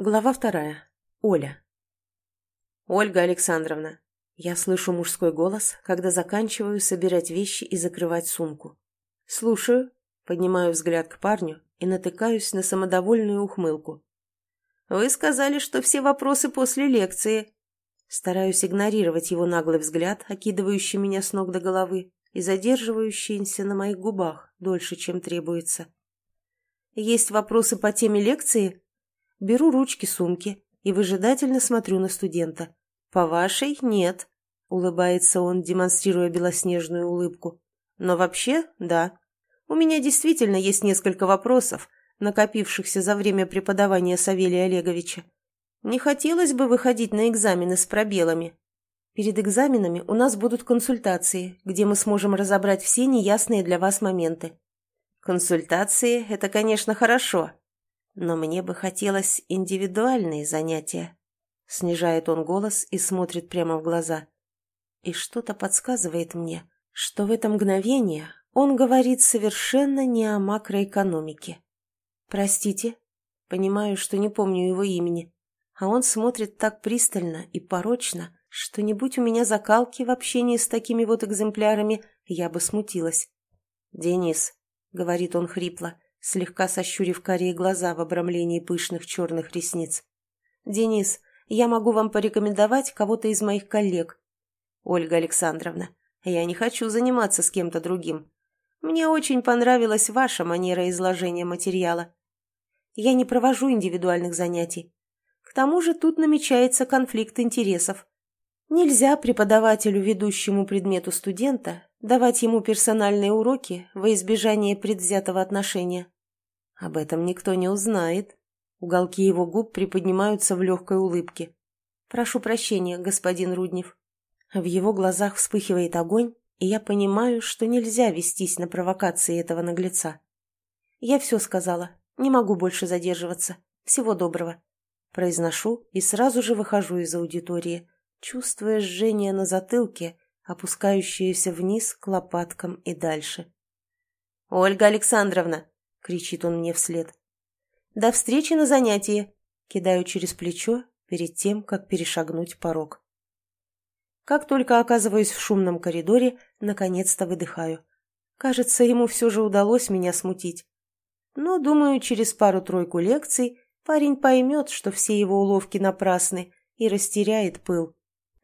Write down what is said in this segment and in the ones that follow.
Глава вторая. Оля. «Ольга Александровна». Я слышу мужской голос, когда заканчиваю собирать вещи и закрывать сумку. «Слушаю», поднимаю взгляд к парню и натыкаюсь на самодовольную ухмылку. «Вы сказали, что все вопросы после лекции». Стараюсь игнорировать его наглый взгляд, окидывающий меня с ног до головы и задерживающийся на моих губах дольше, чем требуется. «Есть вопросы по теме лекции?» Беру ручки сумки и выжидательно смотрю на студента. «По вашей нет», — улыбается он, демонстрируя белоснежную улыбку. «Но вообще, да. У меня действительно есть несколько вопросов, накопившихся за время преподавания Савелия Олеговича. Не хотелось бы выходить на экзамены с пробелами. Перед экзаменами у нас будут консультации, где мы сможем разобрать все неясные для вас моменты. Консультации – это, конечно, хорошо, но мне бы хотелось индивидуальные занятия. Снижает он голос и смотрит прямо в глаза. И что-то подсказывает мне, что в это мгновение он говорит совершенно не о макроэкономике. Простите, понимаю, что не помню его имени, а он смотрит так пристально и порочно, что не будь у меня закалки в общении с такими вот экземплярами, я бы смутилась. «Денис», — говорит он хрипло, — слегка сощурив карие глаза в обрамлении пышных черных ресниц. «Денис, я могу вам порекомендовать кого-то из моих коллег. Ольга Александровна, я не хочу заниматься с кем-то другим. Мне очень понравилась ваша манера изложения материала. Я не провожу индивидуальных занятий. К тому же тут намечается конфликт интересов. Нельзя преподавателю, ведущему предмету студента, давать ему персональные уроки во избежание предвзятого отношения. Об этом никто не узнает. Уголки его губ приподнимаются в легкой улыбке. «Прошу прощения, господин Руднев». В его глазах вспыхивает огонь, и я понимаю, что нельзя вестись на провокации этого наглеца. «Я все сказала. Не могу больше задерживаться. Всего доброго». Произношу и сразу же выхожу из аудитории, чувствуя жжение на затылке опускающуюся вниз к лопаткам и дальше. «Ольга Александровна!» — кричит он мне вслед. «До встречи на занятии!» — кидаю через плечо перед тем, как перешагнуть порог. Как только оказываюсь в шумном коридоре, наконец-то выдыхаю. Кажется, ему все же удалось меня смутить. Но, думаю, через пару-тройку лекций парень поймет, что все его уловки напрасны, и растеряет пыл.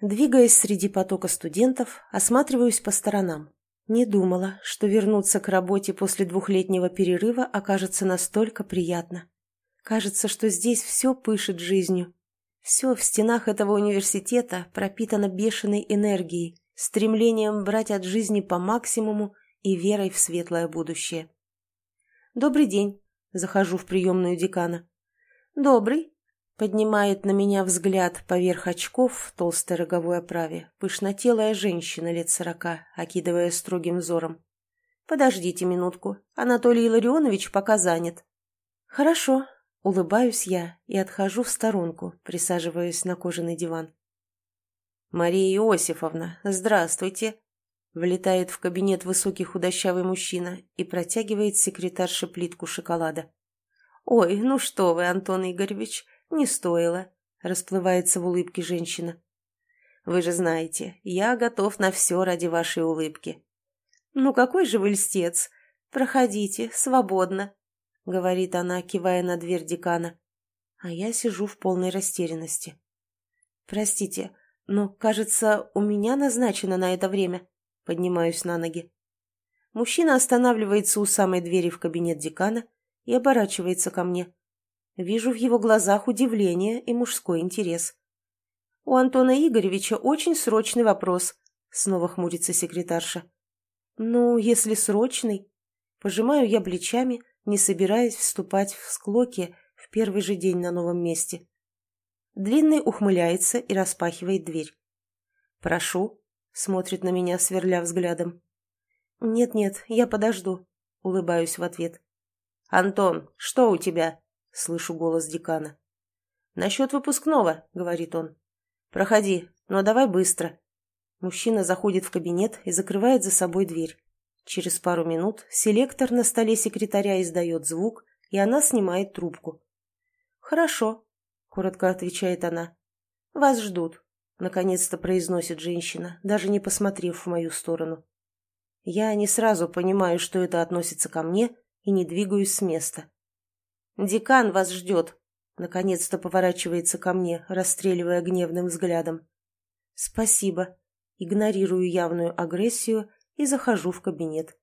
Двигаясь среди потока студентов, осматриваюсь по сторонам. Не думала, что вернуться к работе после двухлетнего перерыва окажется настолько приятно. Кажется, что здесь все пышет жизнью. Все в стенах этого университета пропитано бешеной энергией, стремлением брать от жизни по максимуму и верой в светлое будущее. «Добрый день», — захожу в приемную декана. «Добрый», Поднимает на меня взгляд поверх очков в толстой роговой оправе пышнотелая женщина лет сорока, окидывая строгим взором. «Подождите минутку, Анатолий Илларионович пока занят». «Хорошо», — улыбаюсь я и отхожу в сторонку, присаживаясь на кожаный диван. «Мария Иосифовна, здравствуйте!» Влетает в кабинет высокий худощавый мужчина и протягивает секретарше плитку шоколада. «Ой, ну что вы, Антон Игоревич, «Не стоило», — расплывается в улыбке женщина. «Вы же знаете, я готов на все ради вашей улыбки». «Ну какой же вы льстец! Проходите, свободно», — говорит она, кивая на дверь декана. А я сижу в полной растерянности. «Простите, но, кажется, у меня назначено на это время». Поднимаюсь на ноги. Мужчина останавливается у самой двери в кабинет декана и оборачивается ко мне. Вижу в его глазах удивление и мужской интерес. «У Антона Игоревича очень срочный вопрос», — снова хмурится секретарша. «Ну, если срочный...» Пожимаю я плечами, не собираясь вступать в склоки в первый же день на новом месте. Длинный ухмыляется и распахивает дверь. «Прошу», — смотрит на меня, сверля взглядом. «Нет-нет, я подожду», — улыбаюсь в ответ. «Антон, что у тебя?» Слышу голос декана. «Насчет выпускного», — говорит он. «Проходи, но давай быстро». Мужчина заходит в кабинет и закрывает за собой дверь. Через пару минут селектор на столе секретаря издает звук, и она снимает трубку. «Хорошо», — коротко отвечает она. «Вас ждут», — наконец-то произносит женщина, даже не посмотрев в мою сторону. Я не сразу понимаю, что это относится ко мне, и не двигаюсь с места. «Декан вас ждет», — наконец-то поворачивается ко мне, расстреливая гневным взглядом. «Спасибо», игнорирую явную агрессию и захожу в кабинет.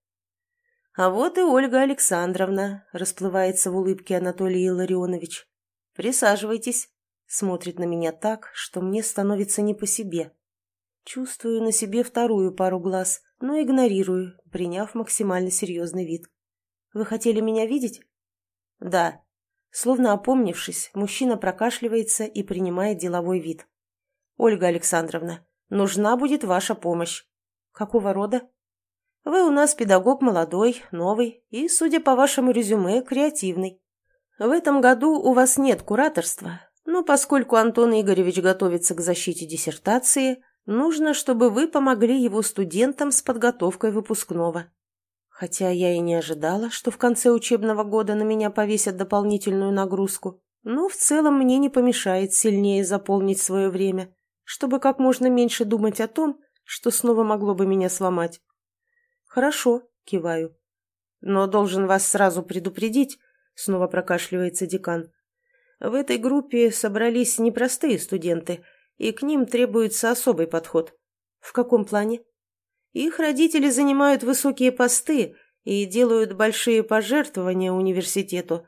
«А вот и Ольга Александровна», — расплывается в улыбке Анатолий Илларионович. «Присаживайтесь», — смотрит на меня так, что мне становится не по себе. Чувствую на себе вторую пару глаз, но игнорирую, приняв максимально серьезный вид. «Вы хотели меня видеть?» «Да». Словно опомнившись, мужчина прокашливается и принимает деловой вид. «Ольга Александровна, нужна будет ваша помощь». «Какого рода?» Вы у нас педагог молодой, новый и, судя по вашему резюме, креативный. В этом году у вас нет кураторства, но поскольку Антон Игоревич готовится к защите диссертации, нужно, чтобы вы помогли его студентам с подготовкой выпускного. Хотя я и не ожидала, что в конце учебного года на меня повесят дополнительную нагрузку, но в целом мне не помешает сильнее заполнить свое время, чтобы как можно меньше думать о том, что снова могло бы меня сломать. «Хорошо», — киваю. «Но должен вас сразу предупредить», — снова прокашливается декан. «В этой группе собрались непростые студенты, и к ним требуется особый подход». «В каком плане?» «Их родители занимают высокие посты и делают большие пожертвования университету.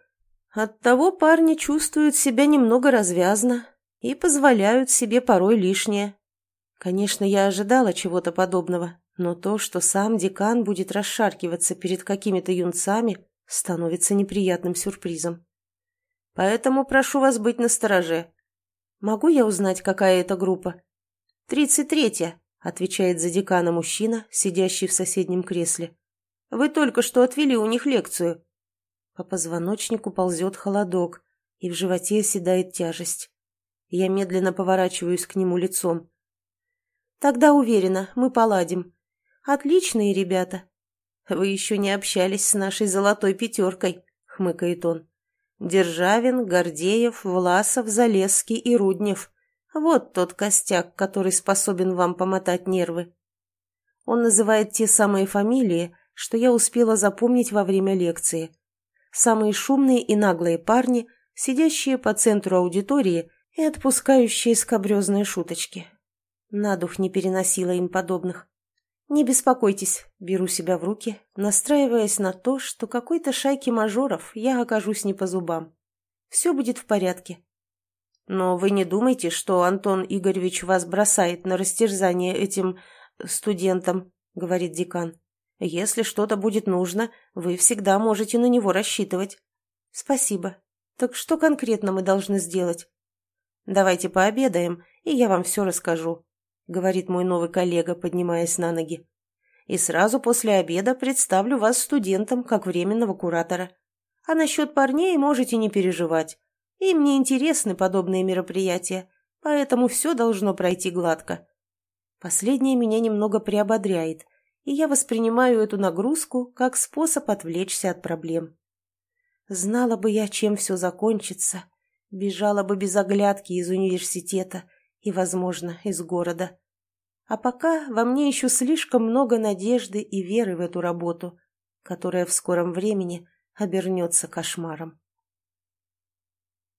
Оттого парни чувствуют себя немного развязно и позволяют себе порой лишнее. Конечно, я ожидала чего-то подобного, но то, что сам декан будет расшаркиваться перед какими-то юнцами, становится неприятным сюрпризом. Поэтому прошу вас быть настороже. Могу я узнать, какая это группа? «Тридцать третья», — отвечает за декана мужчина, сидящий в соседнем кресле. «Вы только что отвели у них лекцию». По позвоночнику ползет холодок, и в животе оседает тяжесть. Я медленно поворачиваюсь к нему лицом. «Тогда уверена, мы поладим. Отличные ребята. Вы еще не общались с нашей золотой пятеркой, хмыкает он. Державин, Гордеев, Власов, Залесский и Руднев. Вот тот костяк, который способен вам помотать нервы. Он называет те самые фамилии, что я успела запомнить во время лекции. Самые шумные и наглые парни, сидящие по центру аудитории и отпускающие скобрезные шуточки. На дух не переносила им подобных. «Не беспокойтесь», — беру себя в руки, настраиваясь на то, что какой-то шайки мажоров я окажусь не по зубам. Все будет в порядке. «Но вы не думайте, что Антон Игоревич вас бросает на растерзание этим студентам», — говорит декан. «Если что-то будет нужно, вы всегда можете на него рассчитывать». «Спасибо. Так что конкретно мы должны сделать?» «Давайте пообедаем, и я вам все расскажу», — говорит мой новый коллега, поднимаясь на ноги. «И сразу после обеда представлю вас студентам как временного куратора. А насчет парней можете не переживать. Им не интересны подобные мероприятия, поэтому все должно пройти гладко». Последнее меня немного приободряет, и я воспринимаю эту нагрузку как способ отвлечься от проблем. Знала бы я, чем все закончится, бежала бы без оглядки из университета и, возможно, из города. А пока во мне еще слишком много надежды и веры в эту работу, которая в скором времени обернется кошмаром.